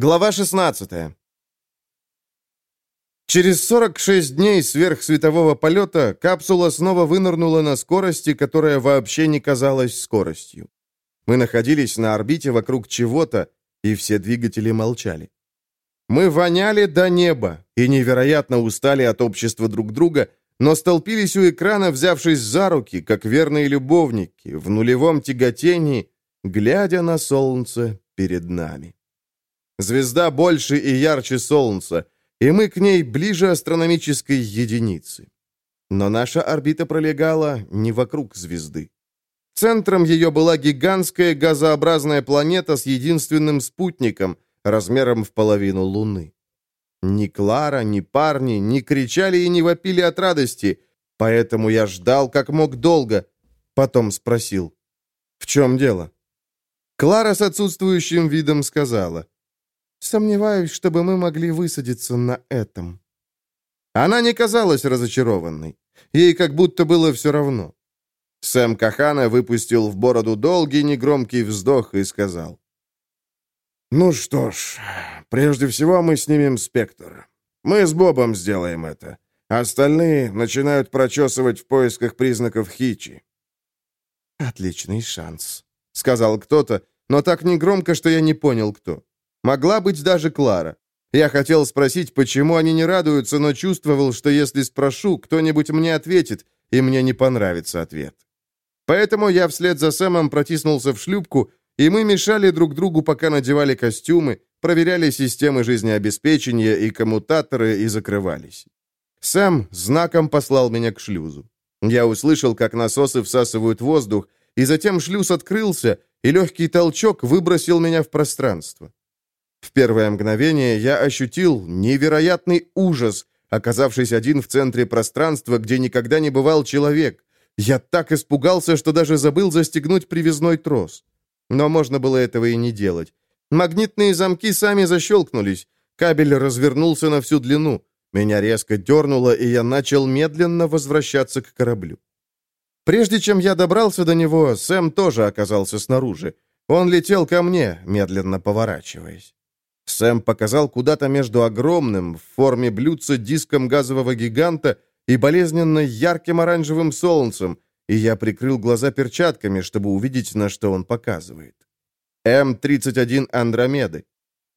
Глава 16 Через 46 дней сверхсветового полета капсула снова вынырнула на скорости, которая вообще не казалась скоростью. Мы находились на орбите вокруг чего-то, и все двигатели молчали. Мы воняли до неба и невероятно устали от общества друг друга, но столпились у экрана, взявшись за руки, как верные любовники, в нулевом тяготении, глядя на солнце перед нами. Звезда больше и ярче Солнца, и мы к ней ближе астрономической единицы. Но наша орбита пролегала не вокруг звезды. Центром ее была гигантская газообразная планета с единственным спутником, размером в половину Луны. Ни Клара, ни парни не кричали и не вопили от радости, поэтому я ждал как мог долго. Потом спросил, «В чем дело?» Клара с отсутствующим видом сказала, Сомневаюсь, чтобы мы могли высадиться на этом». Она не казалась разочарованной. Ей как будто было все равно. Сэм Кахана выпустил в бороду долгий негромкий вздох и сказал. «Ну что ж, прежде всего мы снимем спектр. Мы с Бобом сделаем это. Остальные начинают прочесывать в поисках признаков хичи». «Отличный шанс», — сказал кто-то, но так негромко, что я не понял, кто. Могла быть даже Клара. Я хотел спросить, почему они не радуются, но чувствовал, что если спрошу, кто-нибудь мне ответит, и мне не понравится ответ. Поэтому я вслед за Сэмом протиснулся в шлюпку, и мы мешали друг другу, пока надевали костюмы, проверяли системы жизнеобеспечения и коммутаторы и закрывались. Сэм знаком послал меня к шлюзу. Я услышал, как насосы всасывают воздух, и затем шлюз открылся, и легкий толчок выбросил меня в пространство. В первое мгновение я ощутил невероятный ужас, оказавшись один в центре пространства, где никогда не бывал человек. Я так испугался, что даже забыл застегнуть привязной трос. Но можно было этого и не делать. Магнитные замки сами защелкнулись. Кабель развернулся на всю длину. Меня резко дернуло, и я начал медленно возвращаться к кораблю. Прежде чем я добрался до него, Сэм тоже оказался снаружи. Он летел ко мне, медленно поворачиваясь. Сэм показал куда-то между огромным, в форме блюдца, диском газового гиганта и болезненно ярким оранжевым солнцем, и я прикрыл глаза перчатками, чтобы увидеть, на что он показывает. М-31 Андромеды.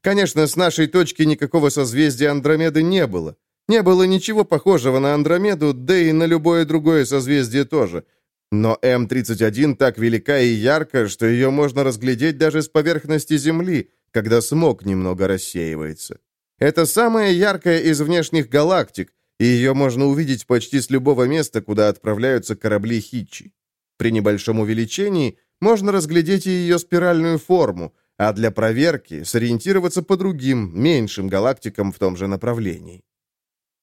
Конечно, с нашей точки никакого созвездия Андромеды не было. Не было ничего похожего на Андромеду, да и на любое другое созвездие тоже. Но М-31 так велика и ярка, что ее можно разглядеть даже с поверхности Земли — когда смог немного рассеивается. Это самая яркая из внешних галактик, и ее можно увидеть почти с любого места, куда отправляются корабли Хитчи. При небольшом увеличении можно разглядеть и ее спиральную форму, а для проверки сориентироваться по другим, меньшим галактикам в том же направлении.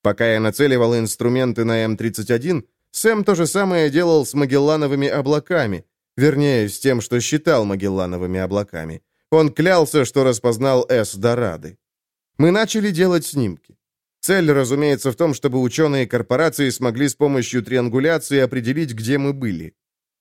Пока я нацеливал инструменты на М-31, Сэм то же самое делал с Магеллановыми облаками, вернее, с тем, что считал Магеллановыми облаками. Он клялся, что распознал С. Дорады. Мы начали делать снимки. Цель, разумеется, в том, чтобы ученые корпорации смогли с помощью триангуляции определить, где мы были.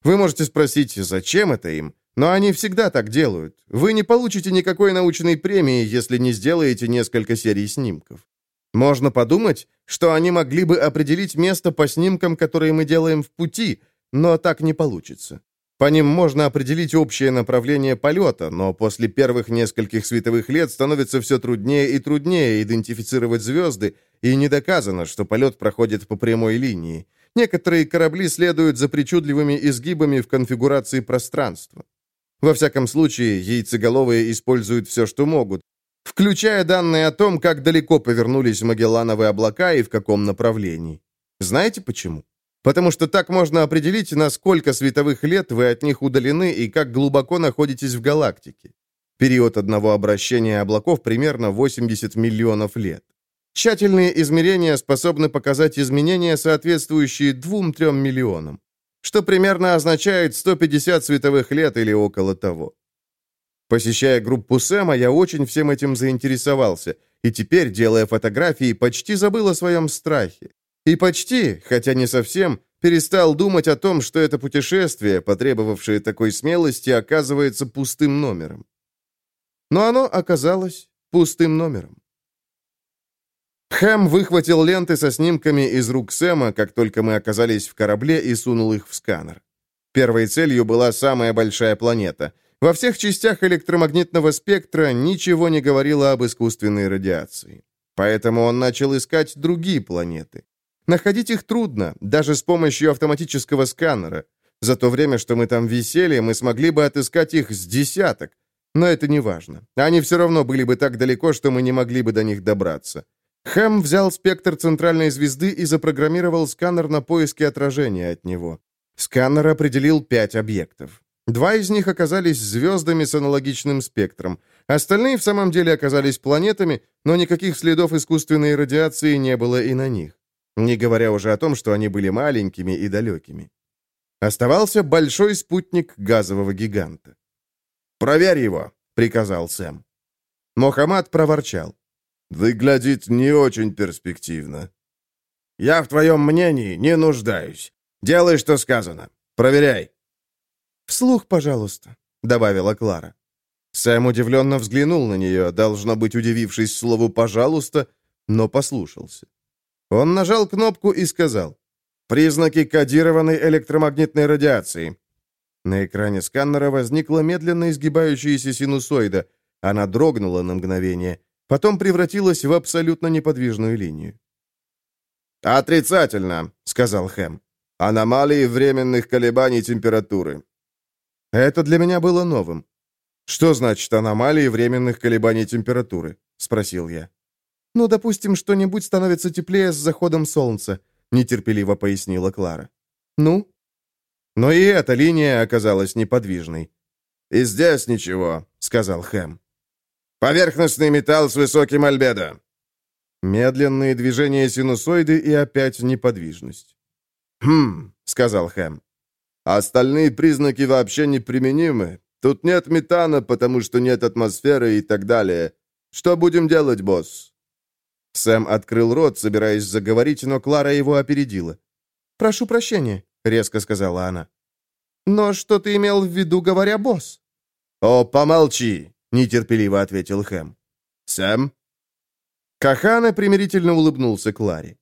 Вы можете спросить, зачем это им? Но они всегда так делают. Вы не получите никакой научной премии, если не сделаете несколько серий снимков. Можно подумать, что они могли бы определить место по снимкам, которые мы делаем в пути, но так не получится. По ним можно определить общее направление полета, но после первых нескольких световых лет становится все труднее и труднее идентифицировать звезды, и не доказано, что полет проходит по прямой линии. Некоторые корабли следуют за причудливыми изгибами в конфигурации пространства. Во всяком случае, яйцеголовые используют все, что могут, включая данные о том, как далеко повернулись Магеллановые облака и в каком направлении. Знаете почему? Потому что так можно определить, на сколько световых лет вы от них удалены и как глубоко находитесь в галактике. Период одного обращения облаков примерно 80 миллионов лет. Тщательные измерения способны показать изменения, соответствующие 2-3 миллионам, что примерно означает 150 световых лет или около того. Посещая группу Сэма, я очень всем этим заинтересовался, и теперь, делая фотографии, почти забыл о своем страхе. И почти, хотя не совсем, перестал думать о том, что это путешествие, потребовавшее такой смелости, оказывается пустым номером. Но оно оказалось пустым номером. Хэм выхватил ленты со снимками из рук Сэма, как только мы оказались в корабле, и сунул их в сканер. Первой целью была самая большая планета. Во всех частях электромагнитного спектра ничего не говорило об искусственной радиации. Поэтому он начал искать другие планеты. Находить их трудно, даже с помощью автоматического сканера. За то время, что мы там висели, мы смогли бы отыскать их с десяток. Но это не важно. Они все равно были бы так далеко, что мы не могли бы до них добраться. Хэм взял спектр центральной звезды и запрограммировал сканер на поиски отражения от него. Сканер определил пять объектов. Два из них оказались звездами с аналогичным спектром. Остальные в самом деле оказались планетами, но никаких следов искусственной радиации не было и на них. Не говоря уже о том, что они были маленькими и далекими. Оставался большой спутник газового гиганта. «Проверь его», — приказал Сэм. Мохаммад проворчал. Выглядит не очень перспективно. Я в твоем мнении не нуждаюсь. Делай, что сказано. Проверяй. Вслух, пожалуйста, добавила Клара. Сэм удивленно взглянул на нее, должно быть, удивившись слову «пожалуйста», но послушался. Он нажал кнопку и сказал «Признаки кодированной электромагнитной радиации». На экране сканера возникла медленно изгибающаяся синусоида. Она дрогнула на мгновение потом превратилась в абсолютно неподвижную линию. «Отрицательно», — сказал Хэм. «Аномалии временных колебаний температуры». Это для меня было новым. «Что значит аномалии временных колебаний температуры?» — спросил я. «Ну, допустим, что-нибудь становится теплее с заходом солнца», — нетерпеливо пояснила Клара. «Ну?» Но и эта линия оказалась неподвижной. «И здесь ничего», — сказал Хэм. Поверхностный металл с высоким альбедо. Медленные движения синусоиды и опять неподвижность. «Хм», — сказал Хэм. «Остальные признаки вообще неприменимы. Тут нет метана, потому что нет атмосферы и так далее. Что будем делать, босс?» Сэм открыл рот, собираясь заговорить, но Клара его опередила. «Прошу прощения», — резко сказала она. «Но что ты имел в виду, говоря босс?» «О, помолчи!» — нетерпеливо ответил Хэм. «Сэм?» Кахана примирительно улыбнулся Кларе.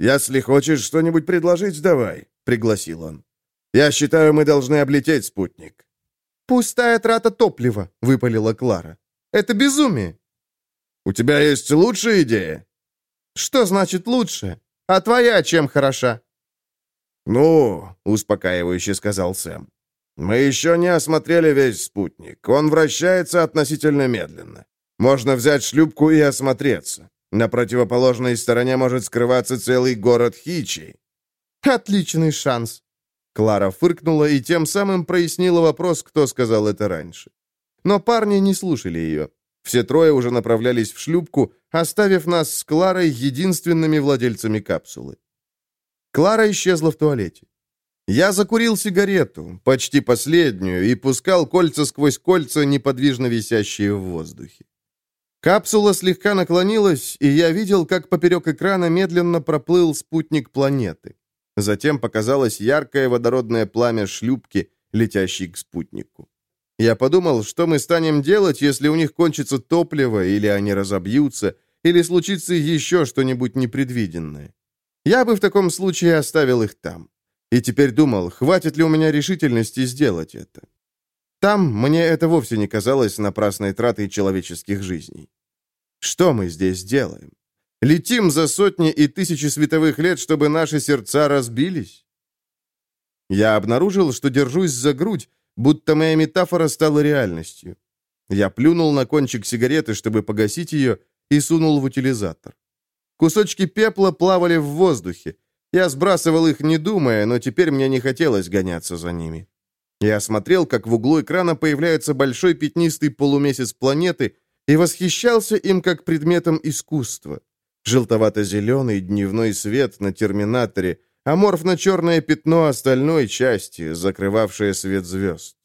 «Если хочешь что-нибудь предложить, давай», — пригласил он. «Я считаю, мы должны облететь спутник». «Пустая трата топлива», — выпалила Клара. «Это безумие». «У тебя есть лучшая идея?» «Что значит лучшая? А твоя чем хороша?» «Ну», — успокаивающе сказал Сэм, мы еще не осмотрели весь спутник. Он вращается относительно медленно. Можно взять шлюпку и осмотреться. На противоположной стороне может скрываться целый город Хичи. Отличный шанс. Клара фыркнула и тем самым прояснила вопрос, кто сказал это раньше. Но парни не слушали ее. Все трое уже направлялись в шлюпку, оставив нас с Кларой единственными владельцами капсулы. Клара исчезла в туалете. Я закурил сигарету, почти последнюю, и пускал кольца сквозь кольца, неподвижно висящие в воздухе. Капсула слегка наклонилась, и я видел, как поперек экрана медленно проплыл спутник планеты. Затем показалось яркое водородное пламя шлюпки, летящей к спутнику. Я подумал, что мы станем делать, если у них кончится топливо, или они разобьются, или случится еще что-нибудь непредвиденное. Я бы в таком случае оставил их там. И теперь думал, хватит ли у меня решительности сделать это. Там мне это вовсе не казалось напрасной тратой человеческих жизней. Что мы здесь делаем? Летим за сотни и тысячи световых лет, чтобы наши сердца разбились? Я обнаружил, что держусь за грудь, будто моя метафора стала реальностью. Я плюнул на кончик сигареты, чтобы погасить ее, и сунул в утилизатор. Кусочки пепла плавали в воздухе. Я сбрасывал их, не думая, но теперь мне не хотелось гоняться за ними. Я смотрел, как в углу экрана появляется большой пятнистый полумесяц планеты, и восхищался им как предметом искусства. Желтовато-зеленый дневной свет на терминаторе, аморфно-черное пятно остальной части, закрывавшее свет звезд.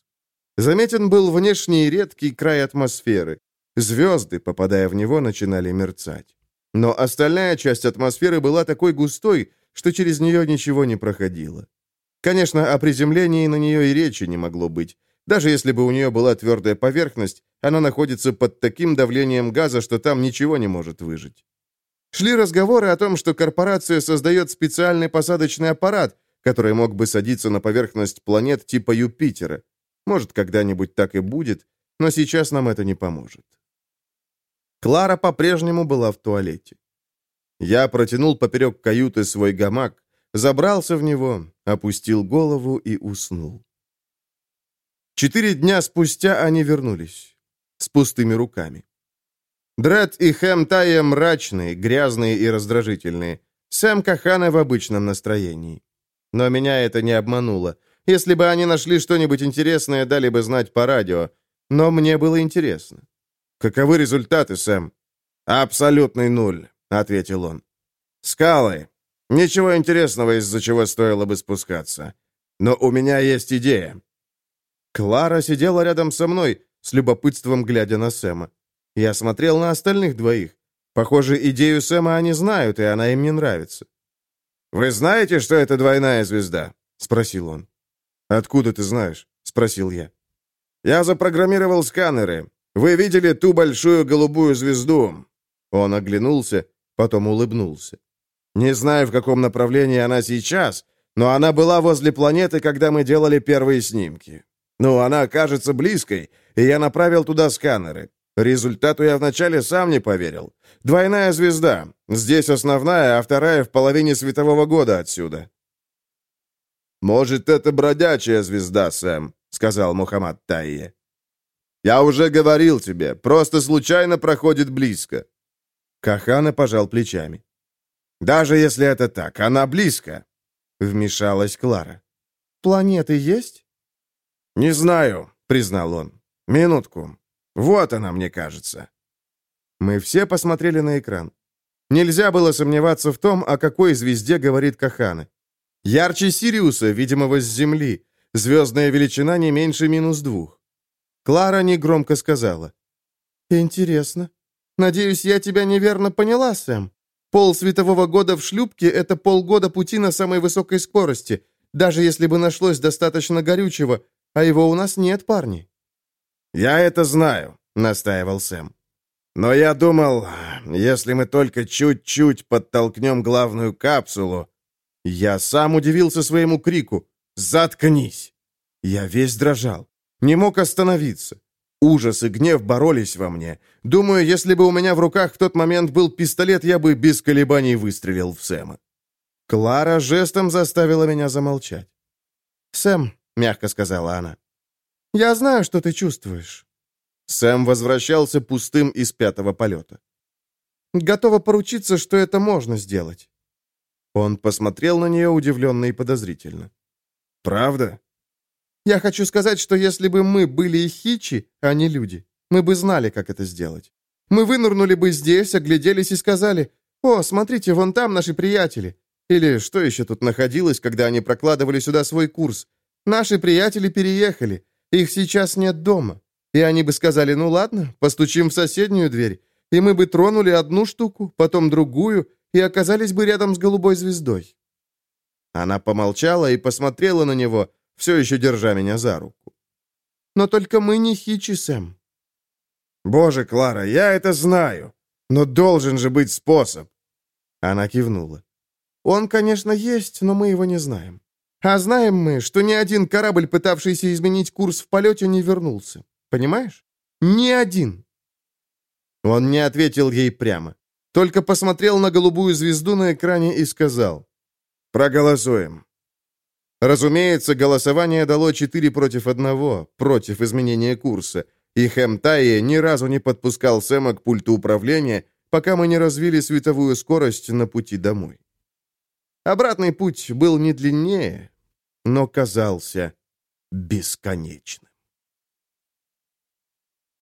Заметен был внешний редкий край атмосферы. Звезды, попадая в него, начинали мерцать. Но остальная часть атмосферы была такой густой, что через нее ничего не проходило. Конечно, о приземлении на нее и речи не могло быть. Даже если бы у нее была твердая поверхность, она находится под таким давлением газа, что там ничего не может выжить. Шли разговоры о том, что корпорация создает специальный посадочный аппарат, который мог бы садиться на поверхность планет типа Юпитера. Может, когда-нибудь так и будет, но сейчас нам это не поможет. Клара по-прежнему была в туалете. Я протянул поперек каюты свой гамак, забрался в него, опустил голову и уснул. Четыре дня спустя они вернулись. С пустыми руками. Дред и Хэм Тайя мрачные, грязные и раздражительные. Сэм Кахана в обычном настроении. Но меня это не обмануло. Если бы они нашли что-нибудь интересное, дали бы знать по радио. Но мне было интересно. «Каковы результаты, Сэм?» «Абсолютный нуль», — ответил он. «Скалы. Ничего интересного, из-за чего стоило бы спускаться. Но у меня есть идея». Клара сидела рядом со мной, с любопытством глядя на Сэма. Я смотрел на остальных двоих. Похоже, идею Сэма они знают, и она им не нравится. «Вы знаете, что это двойная звезда?» — спросил он. «Откуда ты знаешь?» — спросил я. «Я запрограммировал сканеры. Вы видели ту большую голубую звезду?» Он оглянулся, потом улыбнулся. «Не знаю, в каком направлении она сейчас, но она была возле планеты, когда мы делали первые снимки. Ну, она кажется близкой, и я направил туда сканеры. Результату я вначале сам не поверил. Двойная звезда. Здесь основная, а вторая в половине светового года отсюда. «Может, это бродячая звезда, Сэм», — сказал Мухаммад Тайе. «Я уже говорил тебе, просто случайно проходит близко». Кахана пожал плечами. «Даже если это так, она близко», — вмешалась Клара. «Планеты есть?» «Не знаю», — признал он. «Минутку. Вот она, мне кажется». Мы все посмотрели на экран. Нельзя было сомневаться в том, о какой звезде говорит Кахана. Ярче Сириуса, видимого с Земли. Звездная величина не меньше минус двух. Клара негромко сказала. «Интересно. Надеюсь, я тебя неверно поняла, Сэм. Пол светового года в шлюпке — это полгода пути на самой высокой скорости, даже если бы нашлось достаточно горючего, а его у нас нет, парни». «Я это знаю», — настаивал Сэм. «Но я думал, если мы только чуть-чуть подтолкнем главную капсулу...» Я сам удивился своему крику «Заткнись!» Я весь дрожал, не мог остановиться. Ужас и гнев боролись во мне. Думаю, если бы у меня в руках в тот момент был пистолет, я бы без колебаний выстрелил в Сэма. Клара жестом заставила меня замолчать. «Сэм», — мягко сказала она, — «я знаю, что ты чувствуешь». Сэм возвращался пустым из пятого полета. «Готова поручиться, что это можно сделать». Он посмотрел на нее удивленно и подозрительно. «Правда?» «Я хочу сказать, что если бы мы были хичи, а не люди, мы бы знали, как это сделать. Мы вынырнули бы здесь, огляделись и сказали, «О, смотрите, вон там наши приятели». Или что еще тут находилось, когда они прокладывали сюда свой курс? Наши приятели переехали, их сейчас нет дома. И они бы сказали, ну ладно, постучим в соседнюю дверь. И мы бы тронули одну штуку, потом другую, и оказались бы рядом с голубой звездой. Она помолчала и посмотрела на него, все еще держа меня за руку. «Но только мы не Хичи, Сэм». «Боже, Клара, я это знаю, но должен же быть способ». Она кивнула. «Он, конечно, есть, но мы его не знаем. А знаем мы, что ни один корабль, пытавшийся изменить курс в полете, не вернулся. Понимаешь? Ни один». Он не ответил ей прямо. Только посмотрел на голубую звезду на экране и сказал «Проголосуем». Разумеется, голосование дало 4 против 1, против изменения курса, и Хэм Тайе ни разу не подпускал Сэма к пульту управления, пока мы не развили световую скорость на пути домой. Обратный путь был не длиннее, но казался бесконечным.